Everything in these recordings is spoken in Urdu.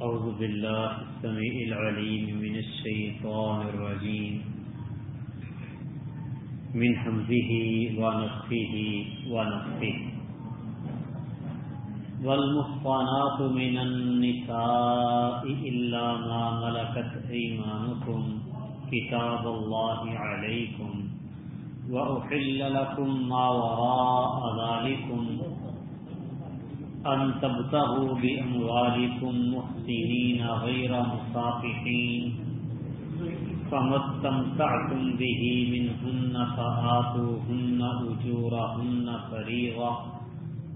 أعوذ بالله السميع العليم من الشيطان الرجيم. من حمزه ونفخه ونفخه. والمحصنات من النساء إلا ما ملكت أيمانكم كتاب الله عليكم. وأحل لكم ما وراء ذلكم. أن تبتغوا بأموالكم محسنين غير مصافحين فما استمتعتم به منهن فآتوهن أجورهن فريضة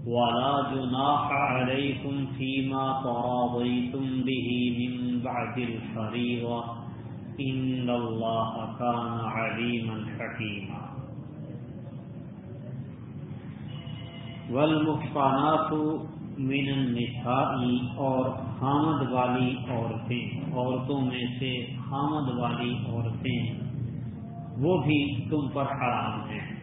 ولا جناح عليكم فيما تراضيتم به من بعد الفريضة إن الله كان عليما حكيما والمحصنات من النساء اور حامد والی عورتیں، عورتوں میں سے حامد والی عورتیں، وہ بھی تم پر حرام ہیں۔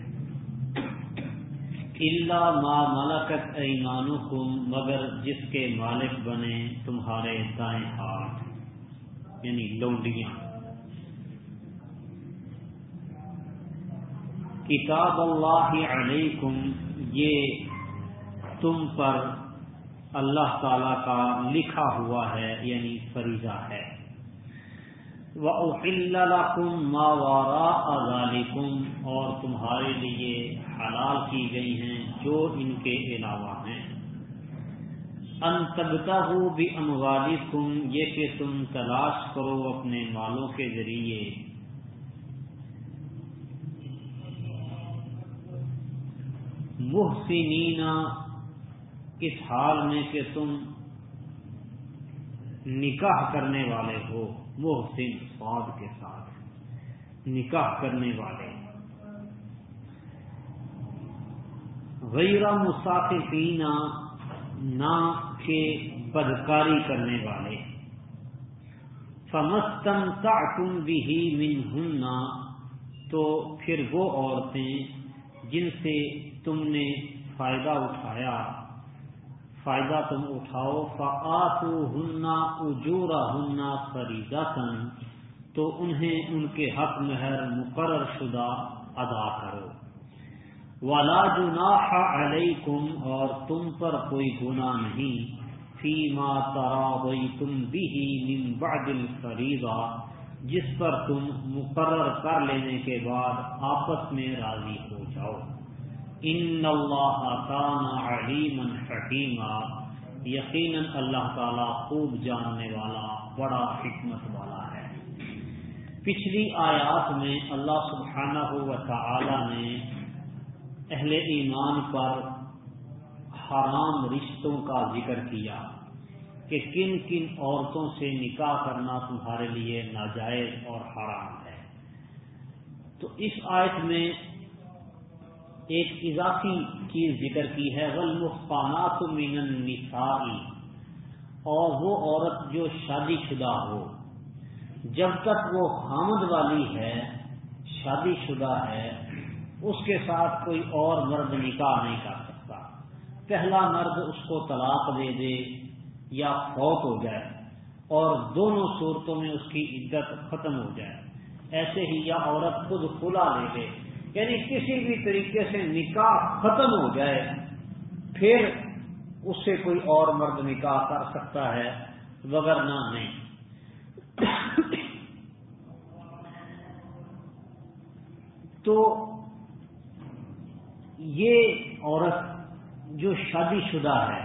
اللہ ما ملکت ایمانکم مگر جس کے مالک بنے تمہارے دائیں ہاتھ یعنی لونڈیاں۔ کتاب اللہ علیکم، یہ تم پر اللہ تعالی کا لکھا ہوا ہے یعنی فریضہ ہے۔ وَأُحِلَّ مَا وَرَاءَ ذَلِكُمْ، اور تمہارے لیے حلال کی گئی ہیں جو ان کے علاوہ ہیں۔ ان تبتغوا بِأَمْوَالِكُمْ، یہ کہ تم تلاش کرو اپنے مالوں کے ذریعے۔ محسنین اس حال میں کہ تم نکاح کرنے والے ہو؟ محسن فواد کے ساتھ۔ نکاح کرنے والے۔ غیر مسافقین نہ کے بدکاری کرنے والے۔ فمستم تم بھی من تو پھر وہ عورتیں جن سے تم نے فائدہ اٹھایا۔ فائدہ تم اٹھاؤ فآتو ہننا اجورا ہننا فریدا تو انہیں ان کے حق مہر مقرر شدہ ادا کرو۔ ولا جناح علیکم، اور تم پر کوئی گناہ نہیں۔ فی ما ترا تم بھی من بعد الفریضہ، جس پر تم مقرر کر لینے کے بعد آپس میں راضی ہو جاؤ۔ ان اللہ کان علیما حکیما یقیناً اللہ تعالی خوب جاننے والا، بڑا حکمت والا ہے۔ پچھلی آیات میں اللہ سبحانہ و تعالی نے اہل ایمان پر حرام رشتوں کا ذکر کیا کہ کن کن عورتوں سے نکاح کرنا تمہارے لیے ناجائز اور حرام ہے۔ تو اس آیت میں ایک اضافی چیز ذکر کی ہے والمحصانات من النساء۔ اور وہ عورت جو شادی شدہ ہو، جب تک وہ حامد والی ہے، شادی شدہ ہے، اس کے ساتھ کوئی اور مرد نکاح نہیں کر سکتا۔ پہلا مرد اس کو طلاق دے دے یا فوت ہو جائے، اور دونوں صورتوں میں اس کی عزت ختم ہو جائے۔ ایسے ہی یا عورت خود کھلا لے دے یعنی کسی بھی طریقے سے نکاح ختم ہو جائے، پھر اس سے کوئی اور مرد نکاح کر سکتا ہے، وغیرہ نہیں تو یہ عورت جو شادی شدہ ہے،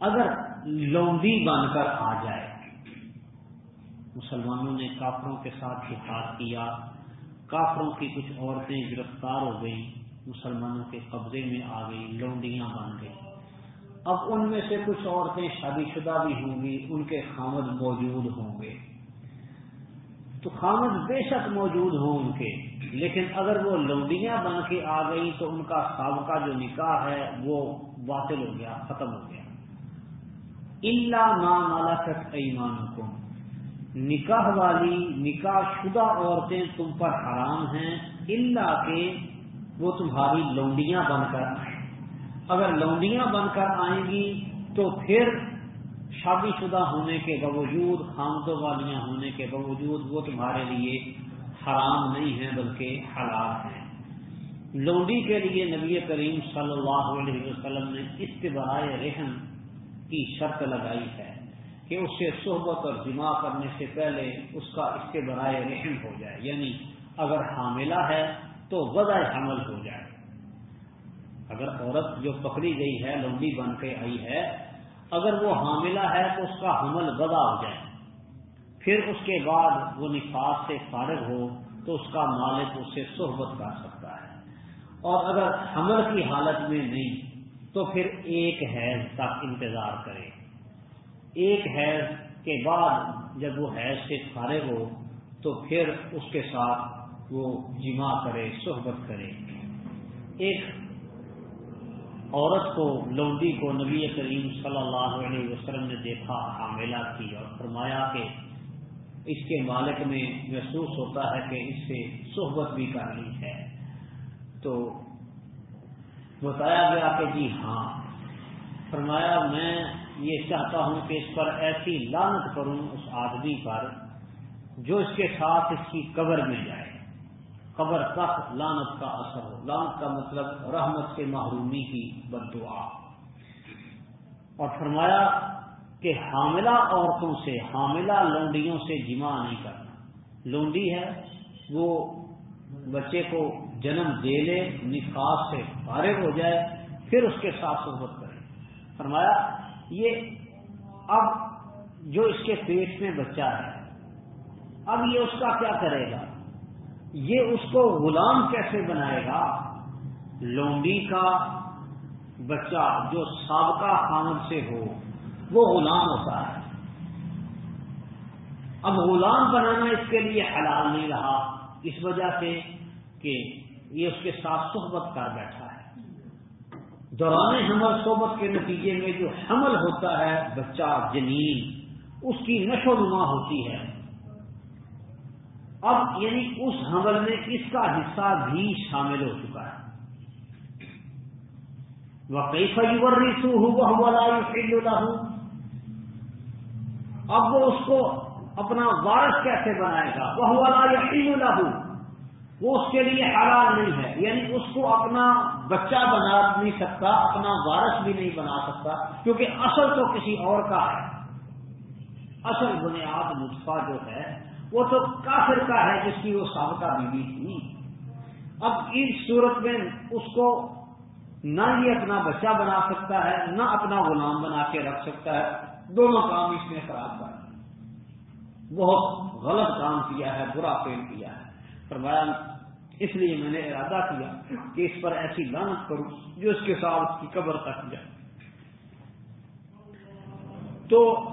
اگر لونڈی بن کر آ جائے، مسلمانوں نے کافروں کے ساتھ جہاد کیا کافروں کی کچھ عورتیں گرفتار ہو گئیں، مسلمانوں کے قبضے میں آ گئی لونڈیاں بن گئی اب ان میں سے کچھ عورتیں شادی شدہ بھی ہوں گی، ان کے خامد موجود ہوں گے۔ تو خامد بے شک موجود ہوں ان کے، لیکن اگر وہ لونڈیاں بن کے آ گئی تو ان کا سابقہ جو نکاح ہے وہ باطل ہو گیا، ختم ہو گیا۔ اللہ ماں مالا ایمان کو نکاح والی نکاح شدہ عورتیں تم پر حرام ہیں اللہ کے وہ تمہاری لونڈیاں بن کر آئیں۔ اگر لونڈیاں بن کر آئیں گی تو پھر شادی شدہ ہونے کے باوجود خامدوں والیاں ہونے کے باوجود وہ تمہارے لیے حرام نہیں ہیں، بلکہ حلال ہیں۔ لونڈی کے لیے نبی کریم صلی اللہ علیہ وسلم نے استبرائے رحم کی شرط لگائی ہے۔ کہ اس سے صحبت اور جمع کرنے سے پہلے اس کا استبرائے رحم ہو جائے۔ یعنی اگر حاملہ ہے تو وضع حمل ہو جائے۔ اگر عورت جو پکڑی گئی ہے، لونڈی بن کے آئی ہے، اگر وہ حاملہ ہے تو اس کا حمل وضع ہو جائے۔ پھر اس کے بعد وہ نفاذ سے فارغ ہو تو اس کا مالک اس سے صحبت کر سکتا ہے۔ اور اگر حمل کی حالت میں نہیں تو پھر ایک حیض تک انتظار کرے۔ ایک حیض کے بعد جب وہ حیض سے فارغ ہو، تو پھر اس کے ساتھ وہ جمع کرے، صحبت کرے۔ ایک عورت کو، لونڈی کو نبی کریم صلی اللہ علیہ وسلم نے دیکھا، حاملہ کی اور فرمایا کہ اس کے مالک میں محسوس ہوتا ہے کہ اس سے صحبت بھی کر لی ہے۔ تو بتایا گیا کہ جی ہاں۔ فرمایا، میں یہ چاہتا ہوں کہ اس پر ایسی لانت کروں اس آدمی پر جو اس کے ساتھ اس کی قبر میں جائے۔ قبر تک لانت کا اثر ہو۔ لانت کا مطلب رحمت سے محرومی کی بد دعا اور فرمایا کہ حاملہ عورتوں سے، حاملہ لونڈیوں سے جمع نہیں کرنا۔ لونڈی ہے، وہ بچے کو جنم دے لے نفاذ سے فارغ ہو جائے، پھر اس کے ساتھ صحبت کرے۔ فرمایا یہ اب جو اس کے پیٹ میں بچہ ہے، اب یہ اس کا کیا کرے گا؟ یہ اس کو غلام کیسے بنائے گا؟ لونڈی کا بچہ جو سابقہ خامد سے ہو، وہ غلام ہوتا ہے۔ اب غلام بنانا اس کے لیے حلال نہیں رہا، اس وجہ سے کہ یہ اس کے ساتھ صحبت کر بیٹھا۔ ہے دوران حمل صحبت کے نتیجے میں جو حمل ہوتا ہے، بچہ جنین، اس کی نشو نما ہوتی ہے۔ اب یعنی اس حمل میں اس کا حصہ بھی شامل ہو چکا ہے۔ وہ کئی فیور ریسو ہوں وہ اب وہ اس کو اپنا وارث کیسے بنائے گا؟ وہ والا یقین وہ اس کے لیے حلال نہیں ہے۔ یعنی اس کو اپنا بچہ بنا نہیں سکتا، اپنا وارث بھی نہیں بنا سکتا، کیونکہ اصل تو کسی اور کا ہے۔ اصل بنیاد نسخہ جو ہے، وہ تو کافر کا ہے جس کی وہ سابقہ بیوی تھی۔ اب اس صورت میں اس کو نہ یہ اپنا بچہ بنا سکتا ہے، نہ اپنا غلام بنا کے رکھ سکتا ہے۔ دونوں کام اس نے خراب کر بہت غلط کام کیا ہے، برا فیل کیا ہے۔ فرمایا اس لیے میں نے ارادہ کیا کہ اس پر ایسی لانت کروں جو اس کے ساتھ اس کی قبر تک جائے۔ تو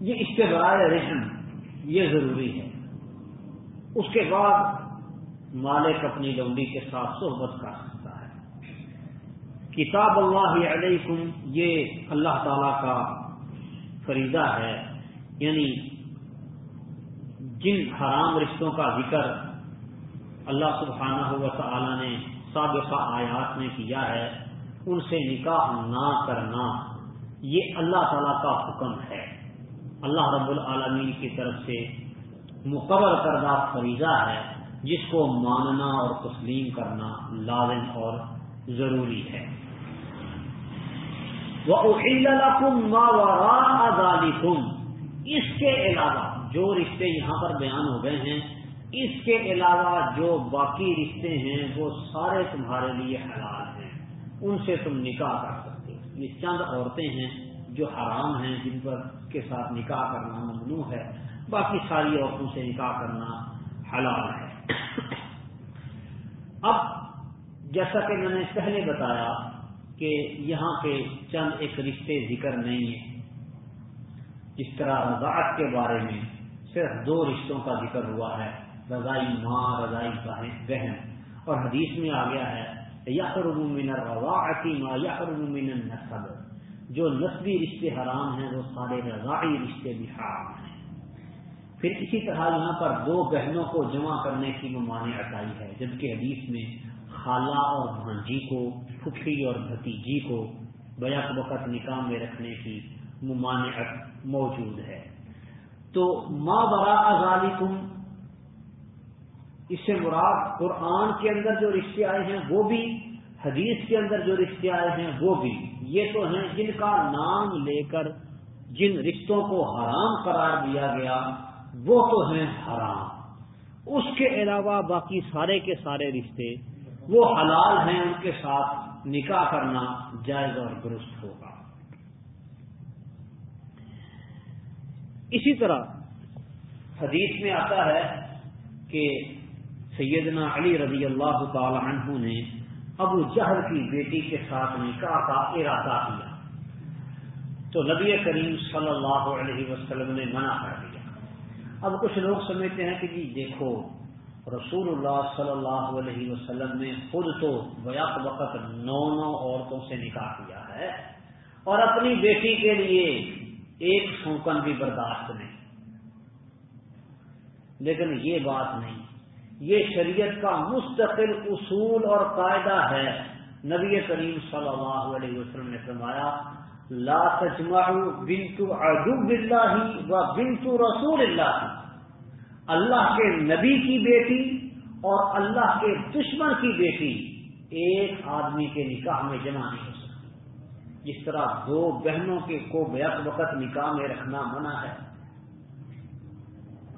یہ اشتبار رحم، یہ ضروری ہے۔ اس کے بعد مالک اپنی لمبی کے ساتھ صحبت کر سکتا ہے۔ کتاب اللہ علیکم، یہ اللہ تعالی کا فریدہ ہے یعنی جن حرام رشتوں کا ذکر اللہ سبحانہ ہوا تعالی نے سابقہ آیات میں کیا ہے، ان سے نکاح نہ کرنا، یہ اللہ تعالی کا حکم ہے۔ اللہ رب العالمین کی طرف سے مقرر کردہ فریضہ ہے، جس کو ماننا اور تسلیم کرنا لازم اور ضروری ہے۔ وہ اس کے علاوہ جو رشتے یہاں پر بیان ہو گئے ہیں، اس کے علاوہ جو باقی رشتے ہیں، وہ سارے تمہارے لیے حلال ہیں۔ ان سے تم نکاح کر سکتے ہو۔ یہ چند عورتیں ہیں جو حرام ہیں، جن پر کے ساتھ نکاح کرنا ممنوع ہے۔ باقی ساری عورتوں سے نکاح کرنا حلال ہے۔ اب، جیسا کہ میں نے پہلے بتایا کہ یہاں پہ چند ایک رشتے ذکر نہیں ہیں۔ جس طرح رضاعت کے بارے میں صرف دو رشتوں کا ذکر ہوا ہے، رضائی ماں، رضائی بہن اور حدیث میں آ گیا ہے من رواعتی ماں من نسب جو نسبی رشتے حرام ہیں، وہ سارے رضائی رشتے بھی حرام ہیں۔ پھر اسی طرح یہاں پر دو بہنوں کو جمع کرنے کی ممانع عطائی ہے، جبکہ حدیث میں خالہ اور بھانجی کو، پھپھی اور بھتیجی کو بیک وقت نکاح میں رکھنے کی ممانعت موجود ہے۔ تو ماں برا ازالی تم اس سے مراد قرآن کے اندر جو رشتے آئے ہیں وہ بھی، حدیث کے اندر جو رشتے آئے ہیں وہ بھی۔ یہ تو ہیں جن کا نام لے کر جن رشتوں کو حرام قرار دیا گیا، وہ تو ہیں حرام۔ اس کے علاوہ باقی سارے کے سارے رشتے، وہ حلال ہیں ان کے ساتھ نکاح کرنا جائز اور درست ہوگا۔ اسی طرح حدیث میں آتا ہے کہ سیدنا علی رضی اللہ تعالی عنہ نے ابو جہل کی بیٹی کے ساتھ نکاح کا ارادہ کیا۔ تو نبی کریم صلی اللہ علیہ وسلم نے منع کر دیا۔ اب کچھ لوگ سمجھتے ہیں کہ جی دیکھو، رسول اللہ صلی اللہ علیہ وسلم نے خود تو بیک وقت نو نو عورتوں سے نکاح کیا ہے اور اپنی بیٹی کے لیے ایک سوکن بھی برداشت نہیں لیکن یہ بات نہیں، یہ شریعت کا مستقل اصول اور قاعدہ ہے۔ نبی کریم صلی اللہ علیہ وسلم نے فرمایا، لا تجمع بنت عدو اللہ و بنت رسول اللہ۔ اللہ کے نبی کی بیٹی اور اللہ کے دشمن کی بیٹی۔ ایک آدمی کے نکاح میں جمع نہیں ہو جس طرح دو بہنوں کے کو بیک وقت نکاح میں رکھنا منع ہے۔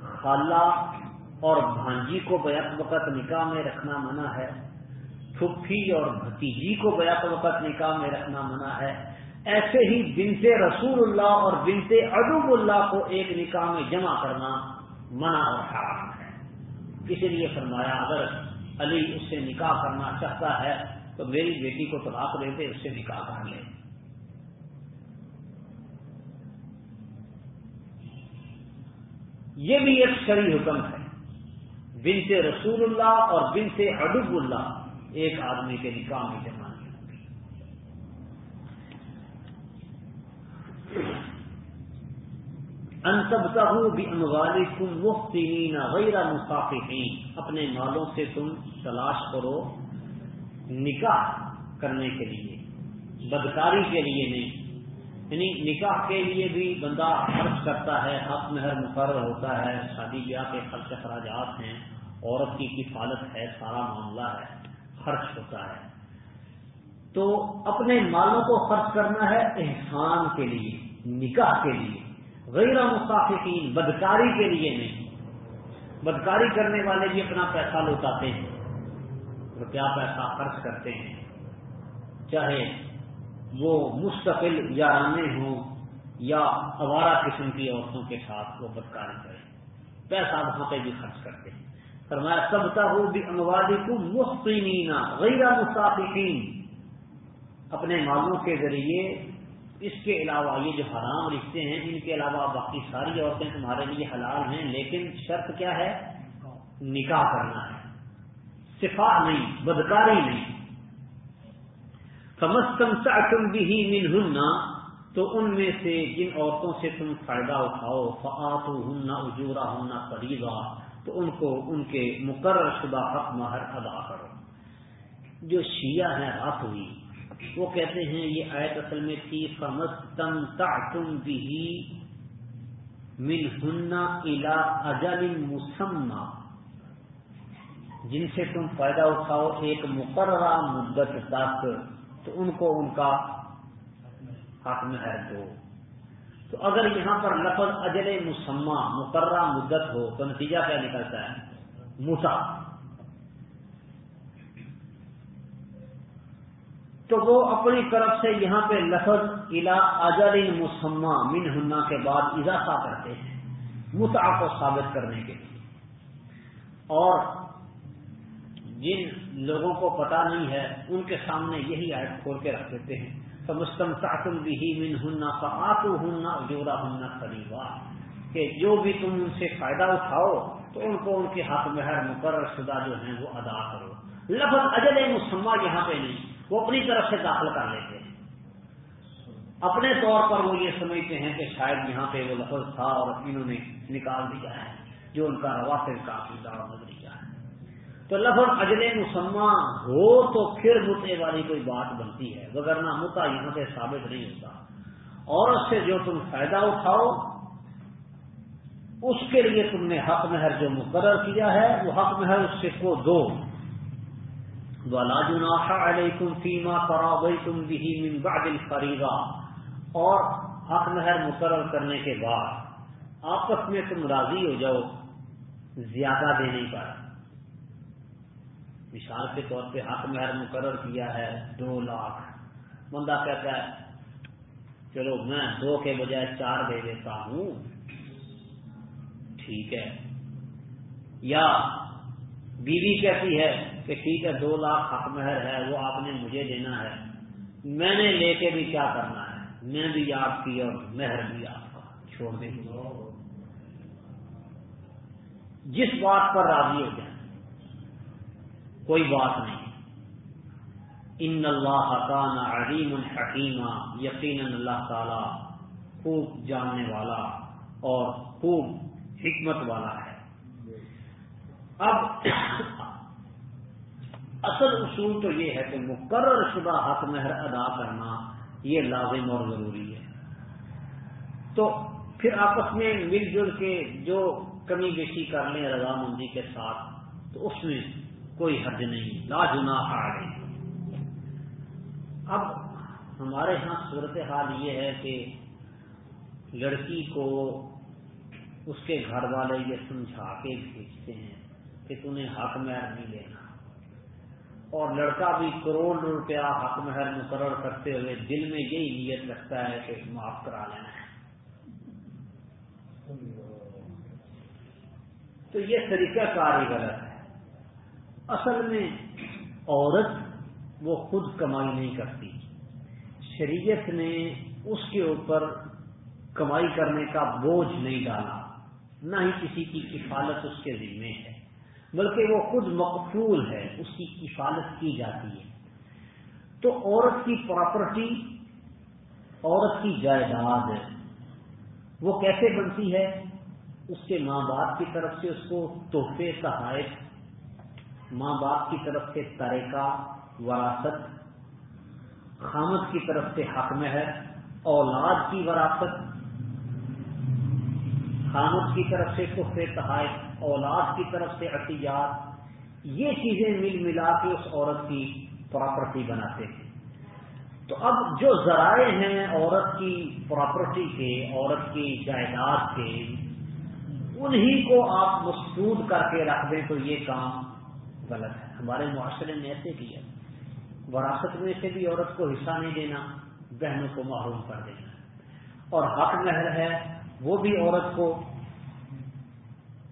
خالہ اور بھانجی کو بیک وقت نکاح میں رکھنا منع ہے۔ پھپھی اور بھتیجی کو بیک وقت نکاح میں رکھنا منع ہے۔ ایسے ہی بنتے رسول اللہ اور بنتے ادب اللہ کو ایک نکاح میں جمع کرنا منع اور حرام ہے۔ اسی لیے فرمایا، اگر علی اس سے نکاح کرنا چاہتا ہے، تو میری بیٹی کو طلاق دیتے اس سے نکاح کر لے۔ یہ بھی ایک شری حکم ہے۔ بنتے رسول اللہ اور بنتے ادب اللہ ایک آدمی کے نکاح میں جمع نہیں ہوگی انتبتا ہوں بھی انوالی تم مختین غیر مسافین اپنے مالوں سے تم تلاش کرو نکاح کرنے کے لیے، بدکاری کے لیے نہیں۔ یعنی نکاح کے لیے بھی بندہ خرچ کرتا ہے، حق مہر مقرر ہوتا ہے، شادی بیاہ کے خرچ اخراجات ہیں، عورت کی کفالت ہے، سارا معاملہ ہے، خرچ ہوتا ہے۔ تو اپنے مالوں کو خرچ کرنا ہے احسان کے لیے، نکاح کے لیے۔ غیر مستقین بدکاری کے لیے نہیں۔ بدکاری کرنے والے بھی اپنا پیسہ لوٹاتے ہیں، روپیہ پیسہ خرچ کرتے ہیں۔ چاہے وہ مستقل یارانے ہوں یا اوارا قسم کی عورتوں کے ساتھ وہ بدکاری کریں۔ پیسہ وہاں پہ بھی خرچ کرتے ہیں۔ فرمایا سبتا ہو بھی انوادی کو مستقین غیر مستقین اپنے مالوں کے ذریعے اس کے علاوہ یہ جو حرام رشتے ہیں، ان کے علاوہ باقی ساری عورتیں تمہارے لیے حلال ہیں، لیکن شرط کیا ہے؟ نکاح کرنا ہے۔ صفا نہیں، بدکاری نہیں۔ کمستم تم بھی من تو ان میں سے جن عورتوں سے تم فائدہ اٹھاؤ فعت ہننا اجورا ہننا قریبا تو ان کو ان کے مقرر شدہ حق مہر ادا کرو۔ جو شیعہ ہیں رات ہوئی۔ وہ کہتے ہیں، یہ آیت اصل میں تھی فمستم تم بھی من ہننا الا اجل مسمہ جن سے تم فائدہ اٹھاؤ، ایک مقررہ مدت تک۔ تو ان کو ان کا حق میں ہے دو۔ تو اگر یہاں پر لفظ اجل مسمہ، مقررہ مدت ہو تو نتیجہ کیا نکلتا ہے؟ موسا تو وہ اپنی طرف سے یہاں پہ لفظ الا اجل مسمہ من ہننا کے بعد اضافہ کرتے ہیں مسا کو ثابت کرنے کے لیے۔ اور جن لوگوں کو پتا نہیں ہے، ان کے سامنے یہی آیت کھول کے رکھ دیتے ہیں۔ تو مستم تاکم بھی من ہننا فعتو ہننا جورا ہننا قریبا کہ جو بھی تم ان سے فائدہ اٹھاؤ، تو ان کو ان کے ہاتھ میں ہر مقرر شدہ جو ہیں وہ ادا کرو۔ لفظ اجل مسمہ یہاں پہ نہیں، وہ اپنی طرف سے داخل کر لیتے ہیں۔ اپنے طور پر وہ یہ سمجھتے ہیں کہ شاید یہاں پہ وہ لفظ تھا اور انہوں نے نکال دیا ہے، جو ان کا روا سے کافی دار نظریہ ہے تو لفظ اجل مسمہ ہو تو پھر متے والی کوئی بات بنتی ہے وغیرہ متا یہاں سے ثابت نہیں ہوتا۔ اور اس سے جو تم فائدہ اٹھاؤ، اس کے لیے تم نے حق مہر جو مقرر کیا ہے، وہ حق مہر اس سے کو دو۔ علیکم فیما فرا تم بھی من بعد فریغا اور حق مہر مقرر کرنے کے بعد آپس میں تم راضی ہو جاؤ، زیادہ دینے پر مثال کے طور پہ حق مہر مقرر کیا ہے دو لاکھ۔ بندہ کہتا ہے، چلو میں دو کے بجائے چار دے دیتا ہوں۔ ٹھیک ہے۔ یا بیوی کہتی ہے کہ ٹھیک ہے، دو لاکھ حق مہر ہے، وہ آپ نے مجھے دینا ہے۔ میں نے لے کے بھی کیا کرنا ہے؟ میں بھی آپ کی اور مہر بھی آپ کا۔ چھوڑ دیں۔ جس بات پر راضی ہو جائیں۔ کوئی بات نہیں۔ ان اللہ کان علیم الحکیمہ یقین اللہ تعالی خوب جاننے والا اور خوب حکمت والا ہے۔ اب اصل اصول تو یہ ہے کہ مقرر شدہ حق مہر ادا کرنا یہ لازم اور ضروری ہے۔ تو پھر آپس میں مل جل کے جو کمی بیشی کر لیں رضامندی کے ساتھ، تو اس میں کوئی حد نہیں، لا جنا آ اب ہمارے ہاں صورت حال یہ ہے کہ لڑکی کو اس کے گھر والے یہ سمجھا کے بھیجتے ہیں کہ تمہیں حق مہر نہیں لینا۔ اور لڑکا بھی کروڑ روپیہ حق مہر مقرر کرتے ہوئے دل میں یہی نیت رکھتا ہے کہ معاف کرا لینا ہے۔ تو یہ طریقہ کار ہی غلط ہے۔ اصل میں عورت وہ خود کمائی نہیں کرتی۔ شریعت نے اس کے اوپر کمائی کرنے کا بوجھ نہیں ڈالا۔ نہ ہی کسی کی کفالت اس کے ذمے ہے، بلکہ وہ خود مقفول ہے، اس کی کفالت کی جاتی ہے۔ تو عورت کی پراپرٹی، عورت کی جائیداد وہ کیسے بنتی ہے؟ اس کے ماں باپ کی طرف سے اس کو تحفے تحائف ماں باپ کی طرف سے طریقہ، وراثت، خامد کی طرف سے حق مہر اولاد کی وراثت، خامد کی طرف سے تحفے تحائف، اولاد کی طرف سے عطیات، یہ چیزیں مل ملا کے اس عورت کی پراپرٹی بناتے ہیں۔ تو اب جو ذرائع ہیں عورت کی پراپرٹی کے، عورت کی جائیداد کے، انہی کو آپ مسدود کر کے رکھ دیں تو یہ کام غلط ہے۔ ہمارے معاشرے نے ایسے کیا۔ وراثت میں سے بھی عورت کو حصہ نہیں دینا، بہنوں کو محروم کر دینا۔ اور حق مہر ہے، وہ بھی عورت کو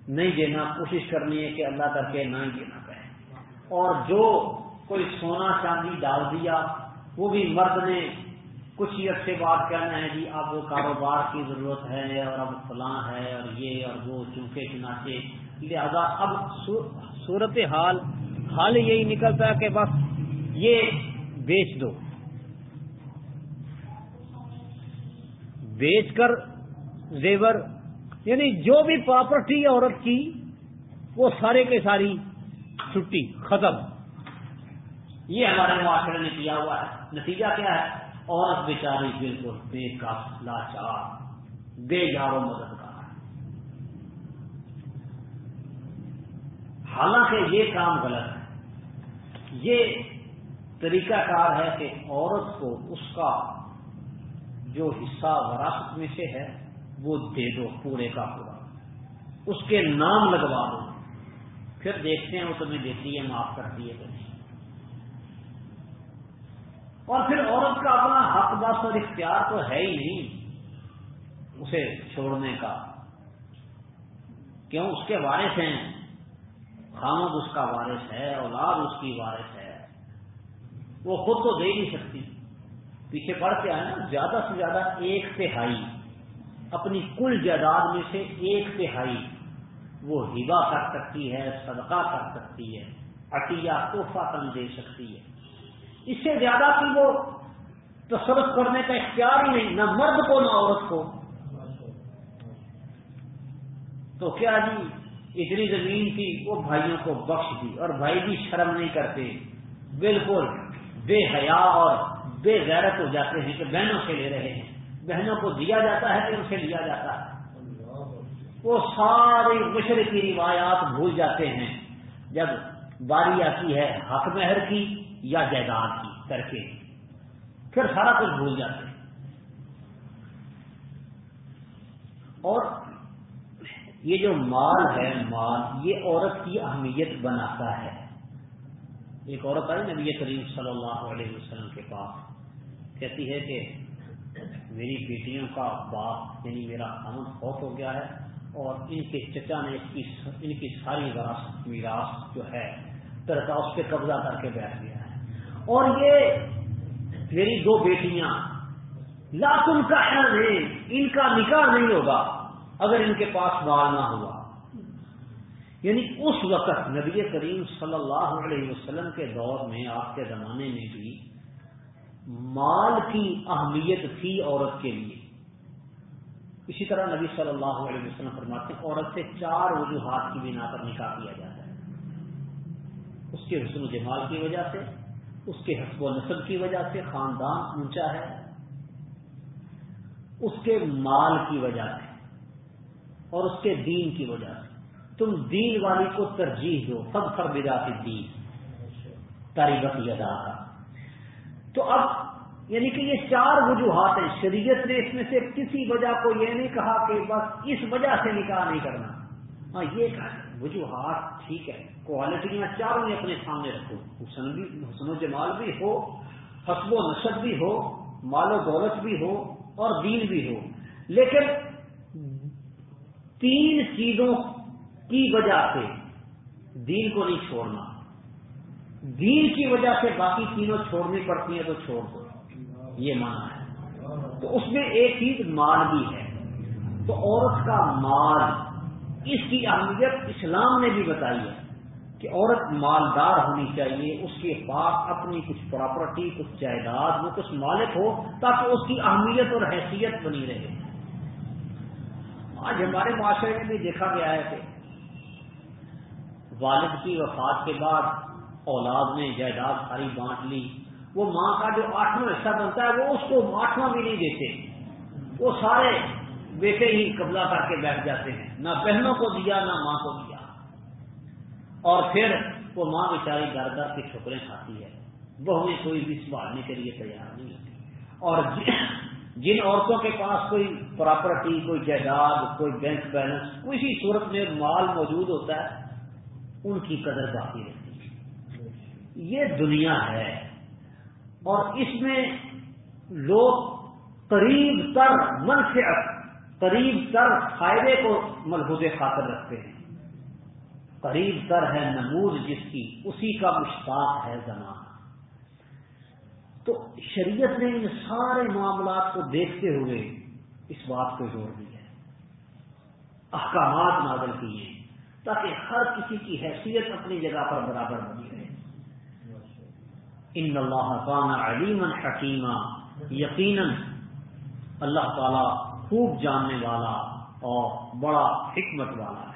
نہیں دینا۔ کوشش کرنی ہے کہ اللہ کر کے نہ ہی دینا پڑے اور جو کوئی سونا چاندی ڈال دیا، وہ بھی مرد نے کچھ ہی عرصے بعد کہنا ہے جی اب کاروبار کی ضرورت ہے اور اب فلاں ہے اور یہ اور وہ، چونکہ چنانچہ۔ لہذا اب صورت حال حال یہی نکلتا ہے کہ بس یہ بیچ دو۔ بیچ کر زیور یعنی جو بھی پراپرٹی عورت کی، وہ سارے کے ساری چھٹی، ختم۔ یہ ہمارے معاشرے نے کیا ہوا ہے۔ نتیجہ کیا ہے؟ عورت بیچاری بالکل بے کاف، لاچار، بے یارو مددگار حالانکہ یہ کام غلط ہے۔ یہ طریقہ کار ہے کہ عورت کو اس کا جو حصہ وراثت میں سے ہے، وہ دے دو پورے کا پورا۔ اس کے نام لگوا دو۔ پھر دیکھتے ہیں وہ تمہیں دیتی ہے، معاف کرتی ہے تو نہیں۔ اور پھر عورت کا اپنا حق، بس اور اختیار تو ہے ہی نہیں اسے چھوڑنے کا۔ کیوں؟ اس کے وارث ہیں۔ خامد اس کا وارث ہے، اولاد اس کی وارث ہے۔ وہ خود تو دے نہیں سکتی۔ پیچھے پڑ کے آئے نا، زیادہ سے زیادہ ایک تہائی۔ اپنی کل جائیداد میں سے ایک تہائی۔ وہ ہبا کر سکتی ہے، صدقہ کر سکتی ہے، عطیہ توحفہ تم دے سکتی ہے۔ اس سے زیادہ کی وہ تصرف کرنے کا اختیار ہی نہیں، نہ مرد کو، نہ عورت کو۔ تو کیا جی اتنی زمین تھی، وہ بھائیوں کو بخش دی اور بھائی بھی شرم نہیں کرتے۔ بالکل بے حیا اور بے غیرت ہو جاتے ہیں کہ بہنوں سے لے رہے ہیں۔ بہنوں کو دیا جاتا ہے کہ ان سے لیا جاتا ہے۔ وہ ساری مشرقی روایات بھول جاتے ہیں۔ جب باری آتی ہے حق مہر کی یا جائیداد کی کر کے پھر سارا کچھ بھول جاتے ہیں۔ اور یہ جو مال ہے، مال، یہ عورت کی اہمیت بناتا ہے۔ ایک عورت آئی نبی کریم صلی اللہ علیہ وسلم کے پاس، کہتی ہے کہ میری بیٹیوں کا باپ یعنی میرا امن فوت ہو گیا ہے اور ان کے چچا نے ان کی ساری وراثت میراث جو ہے ترکا اس پہ قبضہ کر کے بیٹھ گیا ہے۔ اور یہ میری دو بیٹیاں لاکن کا ہے ان کا نکاح نہیں ہوگا۔ اگر ان کے پاس مال نہ ہوا۔ یعنی اس وقت نبی کریم صلی اللہ علیہ وسلم کے دور میں، آپ کے زمانے میں بھی مال کی اہمیت تھی عورت کے لیے۔ اسی طرح نبی صلی اللہ علیہ وسلم فرماتے ہیں، عورت سے چار وجوہات کی بنا پر نکاح کیا جاتا ہے۔ اس کے حسن و جمال کی وجہ سے، اس کے حسب و نسل کی وجہ سے خاندان اونچا ہے۔ اس کے مال کی وجہ سے۔ اور اس کے دین کی وجہ سے۔ تم دین والی کو ترجیح دو سب فر بدا کی دین تاریخ ادا کا تو اب یعنی کہ یہ چار وجوہات ہیں۔ شریعت نے اس میں سے کسی وجہ کو یہ نہیں کہا کہ بس اس وجہ سے نکاح نہیں کرنا۔ ہاں یہ کہا وجوہات ٹھیک ہے۔ کوالٹیاں چاروں نے اپنے سامنے رکھو۔ حسن بھی، حسن و جمال بھی ہو، حسب و نصب بھی ہو، مال و دولت بھی ہو اور دین بھی ہو۔ لیکن تین چیزوں کی وجہ سے دین کو نہیں چھوڑنا۔ دین کی وجہ سے باقی تینوں چھوڑنی پڑتی ہیں تو چھوڑ دو۔ یہ مانا ہے۔ تو اس میں ایک چیز مال بھی ہے۔ تو عورت کا مال، اس کی اہمیت اسلام نے بھی بتائی ہے کہ عورت مالدار ہونی چاہیے، اس کے پاس اپنی کچھ پراپرٹی کچھ جائیداد، وہ کچھ مالک ہو تاکہ اس کی اہمیت اور حیثیت بنی رہے۔ ہاں، آج ہمارے معاشرے میں بھی دیکھا گیا ہے کہ والد کی وفات کے بعد اولاد نے جائیداد ساری بانٹ لی۔ وہ ماں کا جو آٹھواں حصہ بنتا ہے، وہ اس کو آٹھواں بھی نہیں دیتے۔ وہ سارے بیٹے ہی قبضہ کر کے بیٹھ جاتے ہیں۔ نہ بہنوں کو دیا، نہ ماں کو دیا۔ اور پھر وہ ماں بیچاری گھر گھر کی ٹھکریں کھاتی ہے۔ بہو کوئی بھی سنبھالنے کے لیے تیار نہیں ہوتی۔ اور جن عورتوں کے پاس کوئی پراپرٹی کوئی جائیداد، کوئی بینک بیلنس کسی صورت میں مال موجود ہوتا ہے، ان کی قدر باقی رہتی ہے۔ یہ دنیا ہے۔ اور اس میں لوگ قریب تر منفعت، قریب تر فائدے کو ملحوظ خاطر رکھتے ہیں۔ قریب تر ہے نمود جس کی، اسی کا مشتاق ہے زمانہ تو شریعت نے ان سارے معاملات کو دیکھتے ہوئے اس بات کو زور دیا ہے۔ احکامات نازل کیے تاکہ ہر کسی کی حیثیت اپنی جگہ پر برابر بنی رہے۔ ان اللہ تعالیٰ علیم حکیمہ یقیناً اللہ تعالی خوب جاننے والا اور بڑا حکمت والا ہے۔